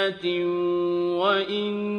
أُمَّةٍ وَإِنَّا